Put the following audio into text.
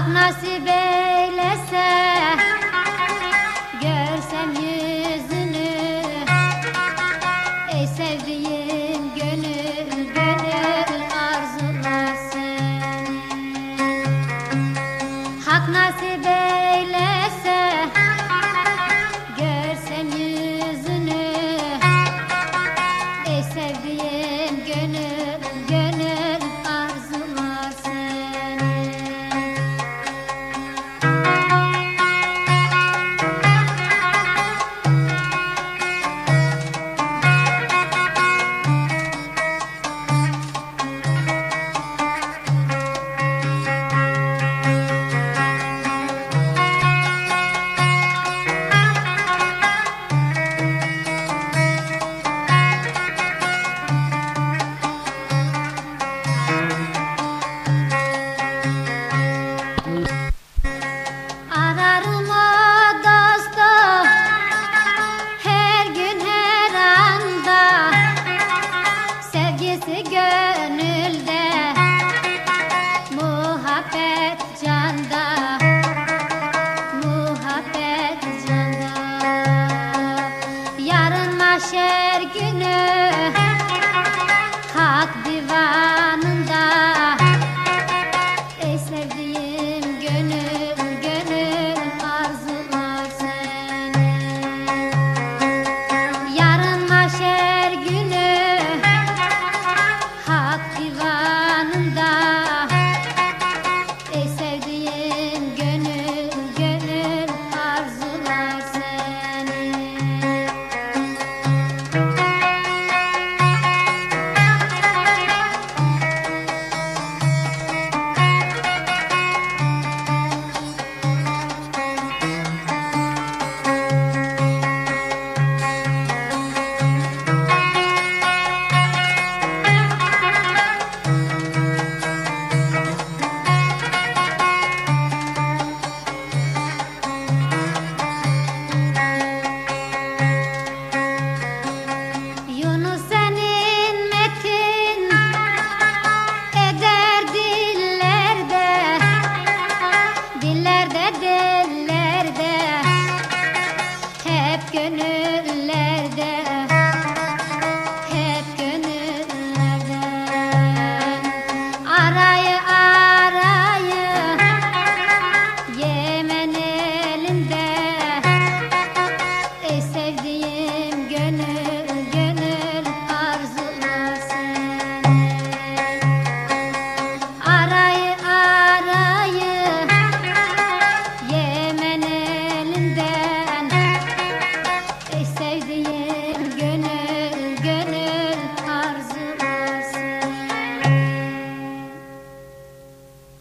Hak nasip eylese Görsem yüzünü. Ey sevdiğim gönül Gönül arzulasın Hak nasip gönüllerde Hep gönüllerde. Arayı arayı Yemen elinde Ey sevdiğim gönül.